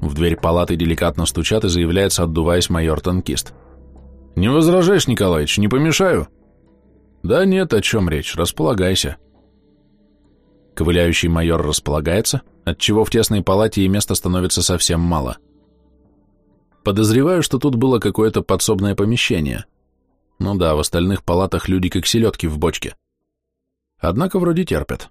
В дверь палаты деликатно стучат и заявляется, отдуваясь майор-танкист. «Не возражаешь, Николаевич, не помешаю?» «Да нет, о чем речь, располагайся». Ковыляющий майор располагается, отчего в тесной палате и места становится совсем мало. Подозреваю, что тут было какое-то подсобное помещение. Ну да, в остальных палатах люди как селедки в бочке. Однако вроде терпят.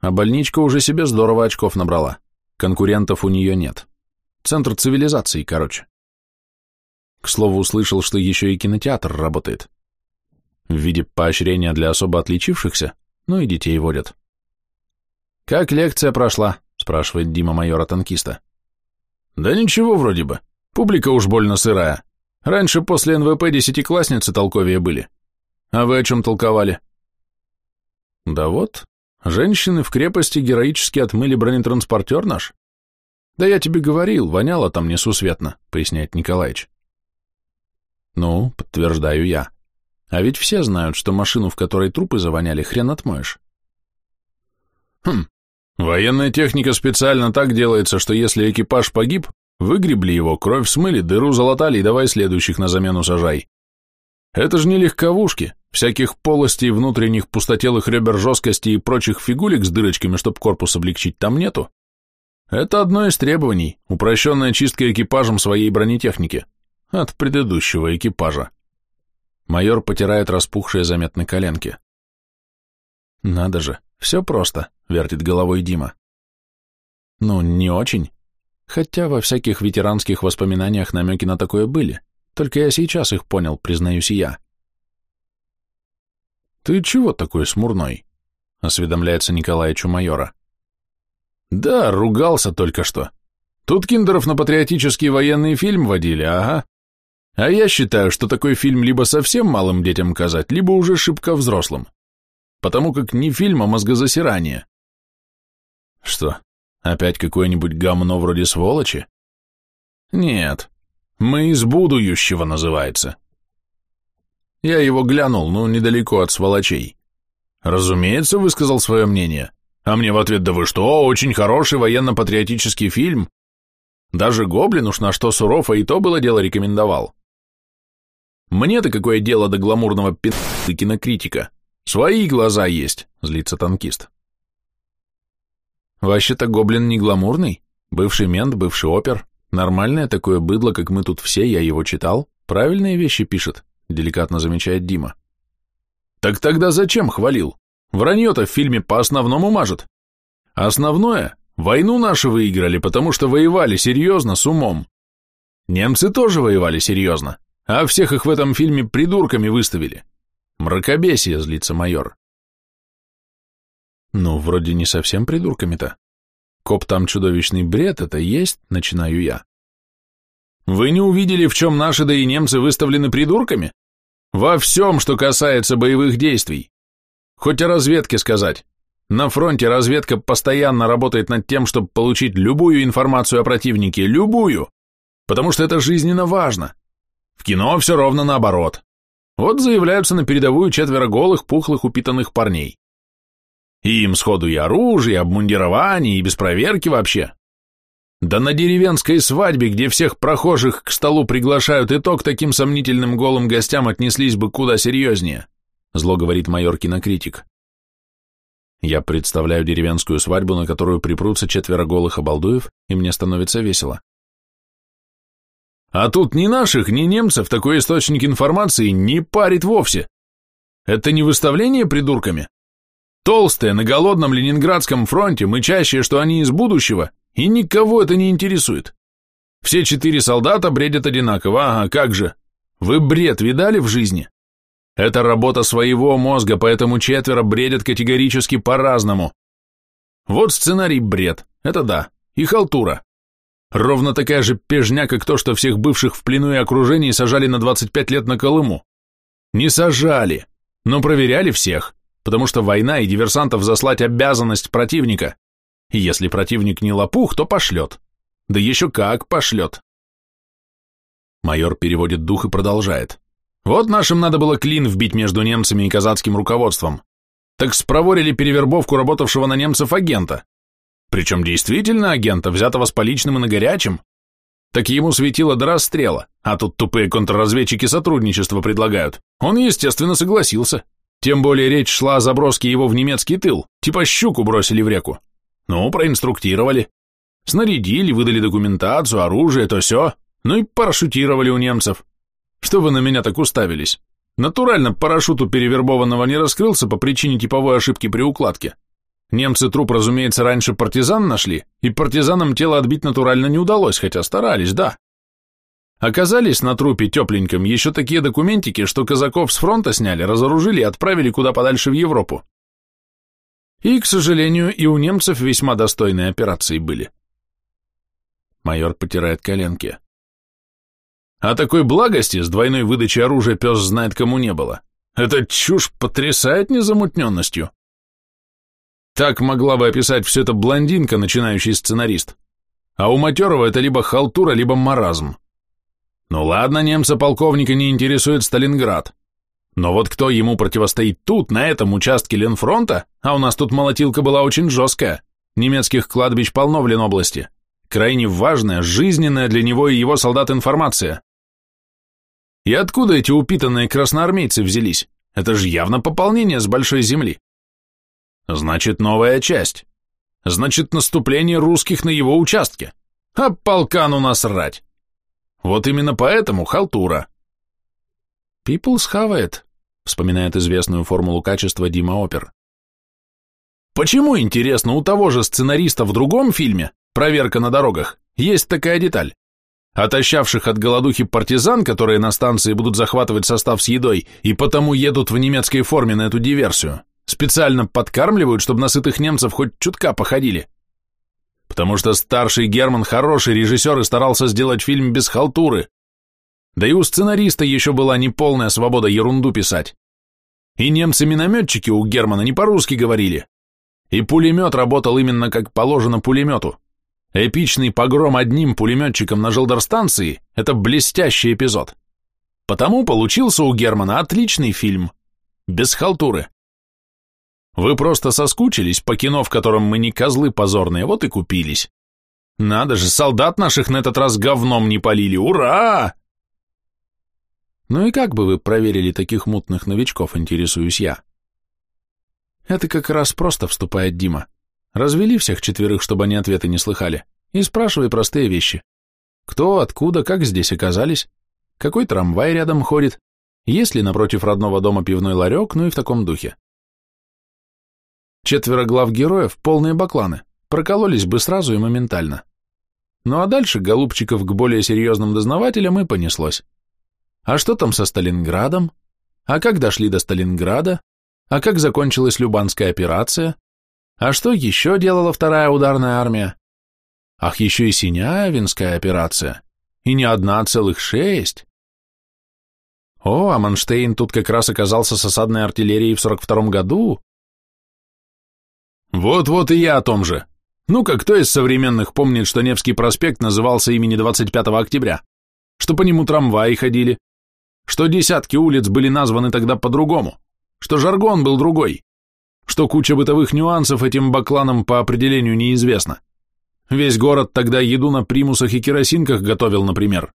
А больничка уже себе здорово очков набрала. Конкурентов у нее нет. Центр цивилизации, короче. К слову, услышал, что еще и кинотеатр работает. В виде поощрения для особо отличившихся, ну и детей водят. «Как лекция прошла?» – спрашивает Дима майора-танкиста. «Да ничего вроде бы. Публика уж больно сырая. Раньше после НВП десятиклассницы толковее были. А вы о чем толковали?» «Да вот, женщины в крепости героически отмыли бронетранспортер наш. Да я тебе говорил, воняло там несусветно», — поясняет Николаевич. «Ну, подтверждаю я. А ведь все знают, что машину, в которой трупы завоняли, хрен отмоешь». «Хм, военная техника специально так делается, что если экипаж погиб, выгребли его, кровь смыли, дыру залатали и давай следующих на замену сажай. Это же не легковушки, всяких полостей, внутренних пустотелых ребер жесткости и прочих фигулек с дырочками, чтоб корпус облегчить, там нету. Это одно из требований, упрощенная чистка экипажем своей бронетехники. От предыдущего экипажа. Майор потирает распухшие заметно коленки. Надо же, все просто, вертит головой Дима. Ну, не очень. Хотя во всяких ветеранских воспоминаниях намеки на такое были. Только я сейчас их понял, признаюсь я. «Ты чего такой смурной?» — осведомляется Николаевичу майора. «Да, ругался только что. Тут киндеров на патриотический военный фильм водили, ага. А я считаю, что такой фильм либо совсем малым детям казать, либо уже шибко взрослым. Потому как не фильм, а мозгозасирание. Что, опять какое-нибудь гамно вроде сволочи? Нет, мы из будущего называется. Я его глянул, ну, недалеко от сволочей. Разумеется, высказал свое мнение. А мне в ответ, да вы что, очень хороший военно-патриотический фильм. Даже Гоблин уж на что суров, а и то было дело рекомендовал. Мне-то какое дело до гламурного пи*** кинокритика? Свои глаза есть, злится танкист. Вообще-то Гоблин не гламурный, бывший мент, бывший опер, нормальное такое быдло, как мы тут все, я его читал, правильные вещи пишет, деликатно замечает Дима. Так тогда зачем хвалил? Вранье-то в фильме по основному мажет. Основное, войну наши выиграли, потому что воевали серьезно, с умом. Немцы тоже воевали серьезно, а всех их в этом фильме придурками выставили. Мракобесие, злится майор. Ну, вроде не совсем придурками-то. Коп там чудовищный бред, это есть, начинаю я. Вы не увидели, в чем наши да и немцы выставлены придурками? Во всем, что касается боевых действий. Хоть о разведке сказать. На фронте разведка постоянно работает над тем, чтобы получить любую информацию о противнике, любую, потому что это жизненно важно. В кино все ровно наоборот. Вот заявляются на передовую четверо голых, пухлых, упитанных парней. И им сходу и оружие, и обмундирование, и без проверки вообще. Да на деревенской свадьбе, где всех прохожих к столу приглашают, и то к таким сомнительным голым гостям отнеслись бы куда серьезнее зло говорит майор кинокритик. Я представляю деревенскую свадьбу, на которую припрутся четверо голых обалдуев, и мне становится весело. А тут ни наших, ни немцев такой источник информации не парит вовсе. Это не выставление придурками? Толстые на голодном Ленинградском фронте, мычащие, что они из будущего, и никого это не интересует. Все четыре солдата бредят одинаково, ага, как же. Вы бред видали в жизни? Это работа своего мозга, поэтому четверо бредят категорически по-разному. Вот сценарий бред, это да, и халтура. Ровно такая же пежня, как то, что всех бывших в плену и окружении сажали на 25 лет на Колыму. Не сажали, но проверяли всех, потому что война и диверсантов заслать обязанность противника. И если противник не лопух, то пошлет. Да еще как пошлет. Майор переводит дух и продолжает. Вот нашим надо было клин вбить между немцами и казацким руководством. Так спроворили перевербовку работавшего на немцев агента. Причем действительно агента, взятого с поличным и на горячем. Так ему светило до расстрела, а тут тупые контрразведчики сотрудничество предлагают. Он, естественно, согласился. Тем более речь шла о заброске его в немецкий тыл, типа щуку бросили в реку. Ну, проинструктировали. Снарядили, выдали документацию, оружие, то все. Ну и парашютировали у немцев. Что вы на меня так уставились? Натурально парашют у перевербованного не раскрылся по причине типовой ошибки при укладке. Немцы труп, разумеется, раньше партизан нашли, и партизанам тело отбить натурально не удалось, хотя старались, да. Оказались на трупе тепленьком еще такие документики, что казаков с фронта сняли, разоружили и отправили куда подальше в Европу. И, к сожалению, и у немцев весьма достойные операции были. Майор потирает коленки. А такой благости с двойной выдачей оружия пес знает кому не было. Эта чушь потрясает незамутненностью. Так могла бы описать все это блондинка, начинающий сценарист. А у матерого это либо халтура, либо маразм. Ну ладно, немца-полковника не интересует Сталинград. Но вот кто ему противостоит тут, на этом участке Ленфронта, а у нас тут молотилка была очень жесткая, немецких кладбищ полно в Ленобласти, крайне важная, жизненная для него и его солдат информация. И откуда эти упитанные красноармейцы взялись? Это же явно пополнение с большой земли. Значит, новая часть. Значит, наступление русских на его участке. А полкану насрать. Вот именно поэтому халтура. People схавает, вспоминает известную формулу качества Дима Опер. Почему, интересно, у того же сценариста в другом фильме «Проверка на дорогах» есть такая деталь? Отощавших от голодухи партизан, которые на станции будут захватывать состав с едой и потому едут в немецкой форме на эту диверсию, специально подкармливают, чтобы насытых немцев хоть чутка походили. Потому что старший Герман хороший режиссер и старался сделать фильм без халтуры. Да и у сценариста еще была неполная свобода ерунду писать. И немцы-минометчики у Германа не по-русски говорили. И пулемет работал именно как положено пулемету. Эпичный погром одним пулеметчиком на желдорстанции – это блестящий эпизод. Потому получился у Германа отличный фильм. Без халтуры. Вы просто соскучились по кино, в котором мы не козлы позорные, вот и купились. Надо же, солдат наших на этот раз говном не полили, ура! Ну и как бы вы проверили таких мутных новичков, интересуюсь я? Это как раз просто вступает Дима. Развели всех четверых, чтобы они ответы не слыхали, и спрашивай простые вещи. Кто, откуда, как здесь оказались, какой трамвай рядом ходит, есть ли напротив родного дома пивной ларек, ну и в таком духе. Четверо глав героев, полные бакланы, прокололись бы сразу и моментально. Ну а дальше голубчиков к более серьезным дознавателям и понеслось. А что там со Сталинградом? А как дошли до Сталинграда? А как закончилась Любанская операция? А что еще делала вторая ударная армия? Ах, еще и Синявинская операция. И не одна, а целых шесть. О, а Манштейн тут как раз оказался с осадной артиллерией в 42-м году. Вот-вот и я о том же. Ну-ка, кто из современных помнит, что Невский проспект назывался имени 25 октября? Что по нему трамваи ходили? Что десятки улиц были названы тогда по-другому? Что жаргон был другой? Что куча бытовых нюансов этим бакланам по определению неизвестна. Весь город тогда еду на примусах и керосинках готовил, например.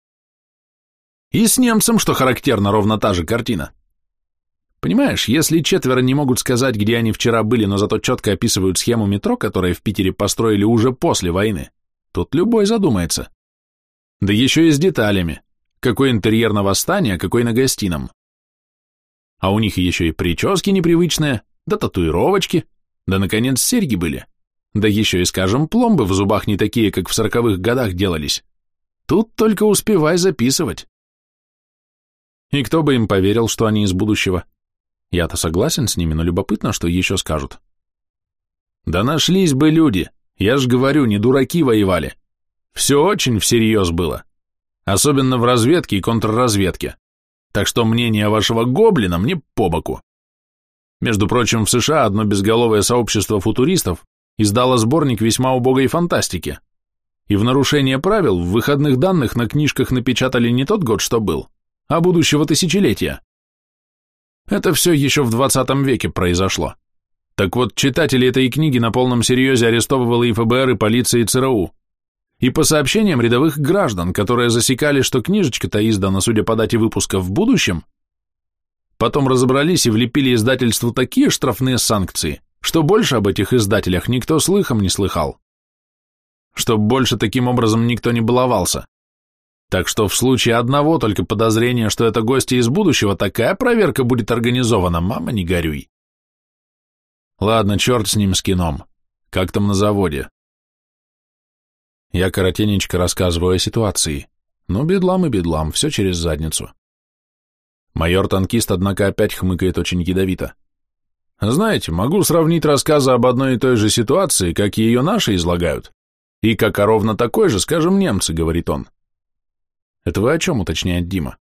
И с немцем, что характерно, ровно та же картина. Понимаешь, если четверо не могут сказать, где они вчера были, но зато четко описывают схему метро, которое в Питере построили уже после войны, тут любой задумается. Да еще и с деталями. Какой интерьер на восстание, какой на гостином. А у них еще и прически непривычные, да татуировочки, да, наконец, серьги были. Да еще и, скажем, пломбы в зубах не такие, как в сороковых годах делались. Тут только успевай записывать. И кто бы им поверил, что они из будущего? Я-то согласен с ними, но любопытно, что еще скажут. Да нашлись бы люди, я ж говорю, не дураки воевали. Все очень всерьез было. Особенно в разведке и контрразведке. Так что мнение вашего гоблина мне по боку. Между прочим, в США одно безголовое сообщество футуристов издало сборник весьма убогой фантастики. И в нарушение правил в выходных данных на книжках напечатали не тот год, что был, а будущего тысячелетия. Это все еще в 20 веке произошло. Так вот, читатели этой книги на полном серьезе арестовывало и ФБР, и полиция, и ЦРУ. И по сообщениям рядовых граждан, которые засекали, что книжечка-то издана, судя по дате выпуска, в будущем, потом разобрались и влепили издательству такие штрафные санкции, что больше об этих издателях никто слыхом не слыхал. Чтоб больше таким образом никто не баловался. Так что в случае одного только подозрения, что это гости из будущего, такая проверка будет организована, мама, не горюй. Ладно, черт с ним, с кином. Как там на заводе? Я коротенечко рассказываю о ситуации. Ну, бедлам и бедлам, все через задницу. Майор-танкист, однако, опять хмыкает очень ядовито. Знаете, могу сравнить рассказы об одной и той же ситуации, как ее наши излагают, и как о ровно такой же, скажем, немцы, говорит он. Это вы о чем, уточняет Дима?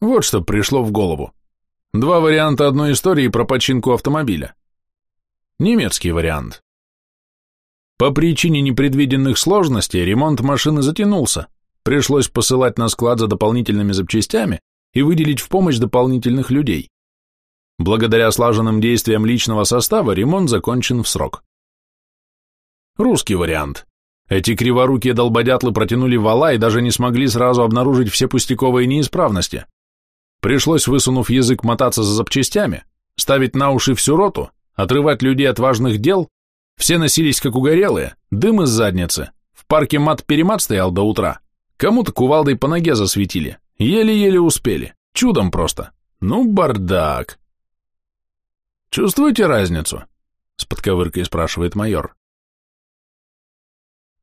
Вот что пришло в голову. Два варианта одной истории про починку автомобиля. Немецкий вариант. По причине непредвиденных сложностей ремонт машины затянулся. Пришлось посылать на склад за дополнительными запчастями и выделить в помощь дополнительных людей. Благодаря слаженным действиям личного состава ремонт закончен в срок. Русский вариант. Эти криворукие долбодятлы протянули вала и даже не смогли сразу обнаружить все пустяковые неисправности. Пришлось, высунув язык, мотаться за запчастями, ставить на уши всю роту, отрывать людей от важных дел, все носились как угорелые, дым из задницы, в парке мат-перемат стоял до утра, кому-то кувалдой по ноге засветили, еле-еле успели, чудом просто. Ну, бардак. Чувствуете разницу? С подковыркой спрашивает майор.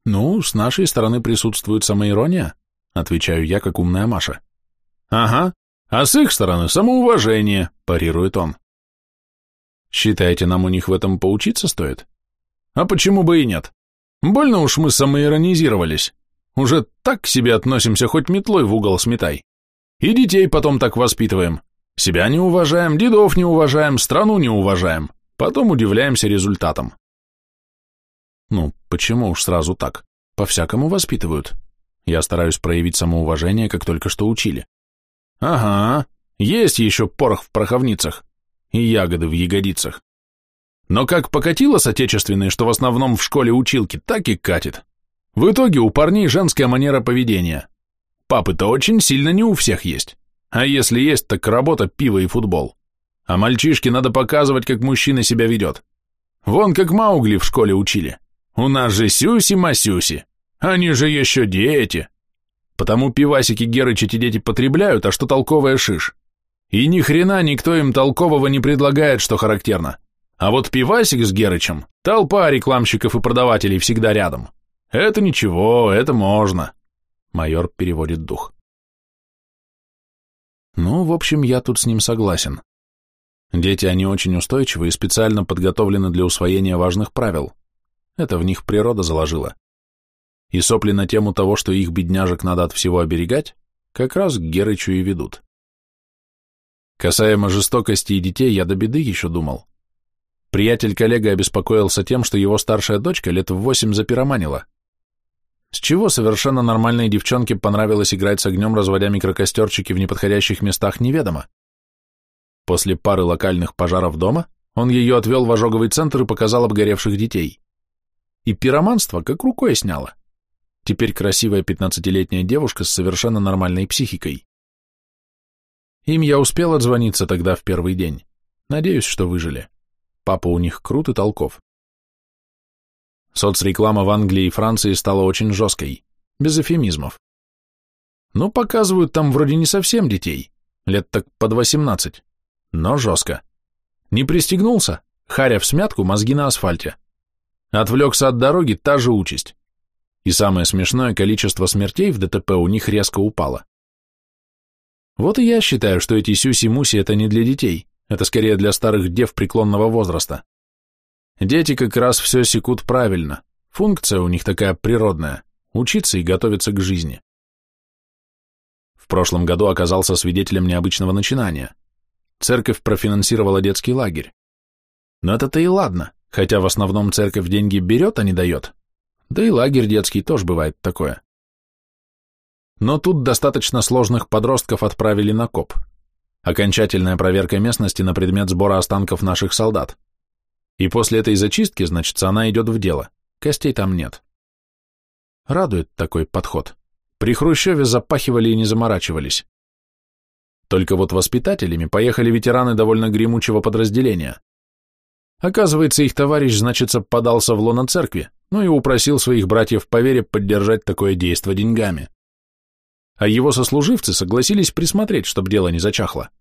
Ну, с нашей стороны присутствует самоирония, отвечаю я, как умная Маша. Ага, а с их стороны самоуважение, парирует он. Считаете, нам у них в этом поучиться стоит? А почему бы и нет? Больно уж мы самоиронизировались. Уже так к себе относимся, хоть метлой в угол сметай. И детей потом так воспитываем. Себя не уважаем, дедов не уважаем, страну не уважаем. Потом удивляемся результатам. Ну, почему уж сразу так? По-всякому воспитывают. Я стараюсь проявить самоуважение, как только что учили. Ага, есть еще порох в пороховницах и ягоды в ягодицах. Но как покатило с отечественной, что в основном в школе училки, так и катит. В итоге у парней женская манера поведения. Папы-то очень сильно не у всех есть. А если есть, так работа, пиво и футбол. А мальчишке надо показывать, как мужчина себя ведет. Вон как Маугли в школе учили. У нас же сюси-масюси. Они же еще дети. Потому пивасики Герыч эти дети потребляют, а что толковая шиш. И ни хрена никто им толкового не предлагает, что характерно. А вот пивасик с Герычем, толпа рекламщиков и продавателей всегда рядом. Это ничего, это можно. Майор переводит дух. Ну, в общем, я тут с ним согласен. Дети, они очень устойчивы и специально подготовлены для усвоения важных правил. Это в них природа заложила. И сопли на тему того, что их бедняжек надо от всего оберегать, как раз к Герычу и ведут. Касаемо жестокости и детей, я до беды еще думал. Приятель-коллега обеспокоился тем, что его старшая дочка лет в восемь запироманила. С чего совершенно нормальной девчонке понравилось играть с огнем, разводя микрокостерчики в неподходящих местах, неведомо. После пары локальных пожаров дома он ее отвел в ожоговый центр и показал обгоревших детей. И пироманство как рукой сняло. Теперь красивая пятнадцатилетняя девушка с совершенно нормальной психикой. Им я успел отзвониться тогда в первый день. Надеюсь, что выжили. Папа у них крут и толков. Соцреклама в Англии и Франции стала очень жесткой, без эфемизмов. Ну, показывают там вроде не совсем детей, лет так под 18, но жестко. Не пристегнулся, харя в смятку, мозги на асфальте. Отвлекся от дороги, та же участь. И самое смешное, количество смертей в ДТП у них резко упало. Вот и я считаю, что эти сюси-муси это не для детей, это скорее для старых дев преклонного возраста. Дети как раз все секут правильно, функция у них такая природная, учиться и готовиться к жизни. В прошлом году оказался свидетелем необычного начинания. Церковь профинансировала детский лагерь. Но это-то и ладно, хотя в основном церковь деньги берет, а не дает. Да и лагерь детский тоже бывает такое. Но тут достаточно сложных подростков отправили на коп. Окончательная проверка местности на предмет сбора останков наших солдат. И после этой зачистки, значит, она идет в дело. Костей там нет. Радует такой подход. При Хрущеве запахивали и не заморачивались. Только вот воспитателями поехали ветераны довольно гремучего подразделения. Оказывается, их товарищ, значится, подался в лоно церкви, ну и упросил своих братьев по вере поддержать такое действо деньгами. А его сослуживцы согласились присмотреть, чтобы дело не зачахло.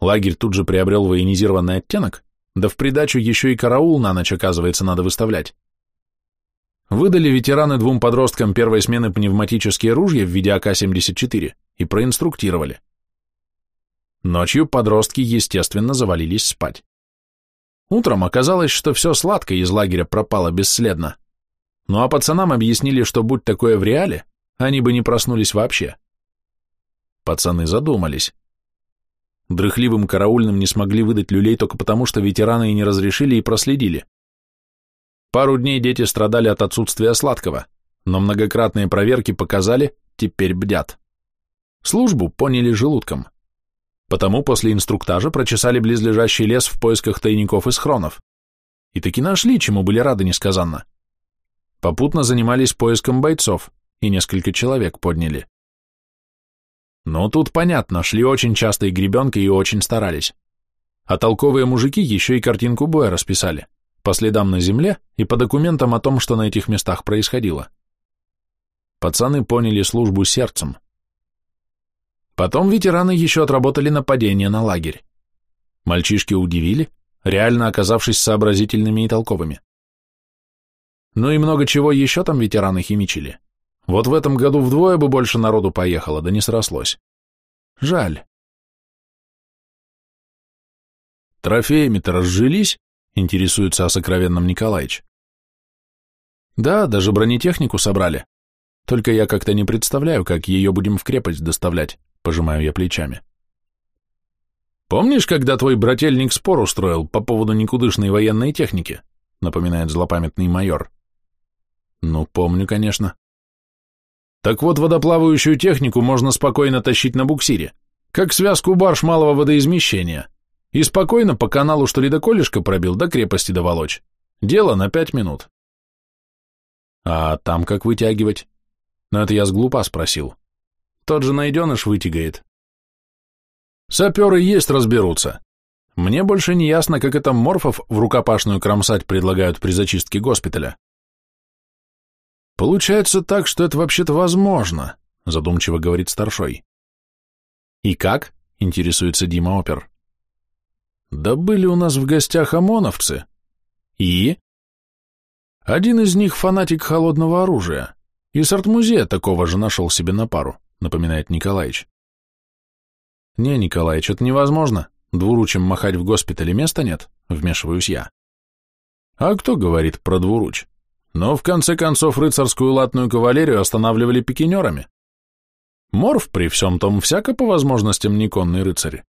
Лагерь тут же приобрел военизированный оттенок, да в придачу еще и караул на ночь, оказывается, надо выставлять. Выдали ветераны двум подросткам первой смены пневматические ружья в виде АК-74 и проинструктировали. Ночью подростки, естественно, завалились спать. Утром оказалось, что все сладко из лагеря пропало бесследно. Ну а пацанам объяснили, что будь такое в реале, они бы не проснулись вообще. Пацаны задумались. Дрыхливым караульным не смогли выдать люлей только потому, что ветераны и не разрешили и проследили. Пару дней дети страдали от отсутствия сладкого, но многократные проверки показали, теперь бдят. Службу поняли желудком. Потому после инструктажа прочесали близлежащий лес в поисках тайников и схронов. И таки нашли, чему были рады несказанно. Попутно занимались поиском бойцов, и несколько человек подняли. Но тут понятно, шли очень часто и гребенка, и очень старались. А толковые мужики еще и картинку боя расписали, по следам на земле и по документам о том, что на этих местах происходило. Пацаны поняли службу сердцем. Потом ветераны еще отработали нападение на лагерь. Мальчишки удивили, реально оказавшись сообразительными и толковыми. Ну и много чего еще там ветераны химичили. Вот в этом году вдвое бы больше народу поехало, да не срослось. Жаль. Трофеями-то разжились? Интересуется о сокровенном Николаевич. Да, даже бронетехнику собрали. Только я как-то не представляю, как ее будем в крепость доставлять, пожимаю я плечами. Помнишь, когда твой брательник спор устроил по поводу никудышной военной техники? Напоминает злопамятный майор. Ну, помню, конечно. Так вот, водоплавающую технику можно спокойно тащить на буксире, как связку барж малого водоизмещения, и спокойно по каналу, что ледоколешка пробил, до крепости доволочь. Дело на пять минут. А там как вытягивать? Но это я с глупа спросил. Тот же найденыш вытягает. Саперы есть разберутся. Мне больше не ясно, как это морфов в рукопашную кромсать предлагают при зачистке госпиталя. Получается так, что это вообще-то возможно, задумчиво говорит старшой. И как? Интересуется Дима Опер. Да были у нас в гостях ОМОНовцы. И? Один из них фанатик холодного оружия. Из арт-музея такого же нашел себе на пару, напоминает Николаевич. Не, Николаевич, это невозможно. Двуручем махать в госпитале места нет, вмешиваюсь я. А кто говорит про двуруч? Но в конце концов рыцарскую латную кавалерию останавливали пикинерами. Морф при всем том всяко по возможностям не конный рыцарь.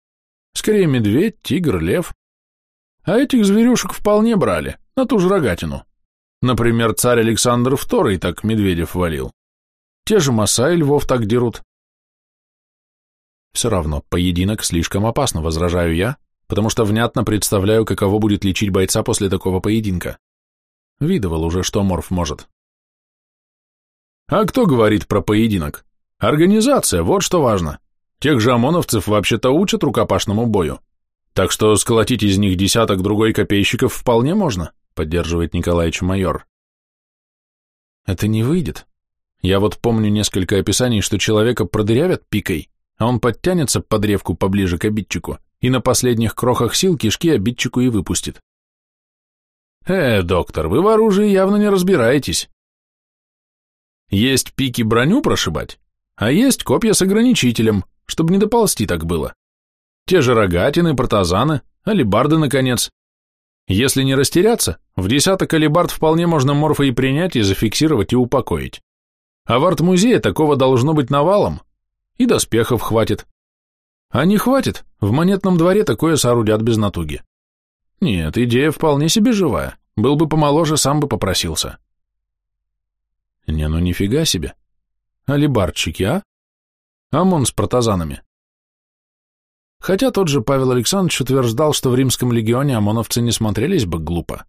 Скорее медведь, тигр, лев. А этих зверюшек вполне брали, на ту же рогатину. Например, царь Александр II так медведев валил. Те же масаи львов так дерут. Все равно, поединок слишком опасно, возражаю я, потому что внятно представляю, каково будет лечить бойца после такого поединка. Видывал уже, что Морф может. А кто говорит про поединок? Организация, вот что важно. Тех же ОМОНовцев вообще-то учат рукопашному бою. Так что сколотить из них десяток другой копейщиков вполне можно, поддерживает Николаевич майор. Это не выйдет. Я вот помню несколько описаний, что человека продырявят пикой, а он подтянется под древку поближе к обидчику и на последних крохах сил кишки обидчику и выпустит. Э, доктор, вы в оружии явно не разбираетесь. Есть пики броню прошибать, а есть копья с ограничителем, чтобы не доползти так было. Те же рогатины, протазаны, алибарды, наконец. Если не растеряться, в десяток алибард вполне можно морфа и принять, и зафиксировать, и упокоить. А в арт-музее такого должно быть навалом, и доспехов хватит. А не хватит, в монетном дворе такое соорудят без натуги. Нет, идея вполне себе живая. Был бы помоложе, сам бы попросился. Не, ну нифига себе. Алибарчики, а? Амон с протазанами. Хотя тот же Павел Александрович утверждал, что в римском легионе ОМОНовцы не смотрелись бы глупо.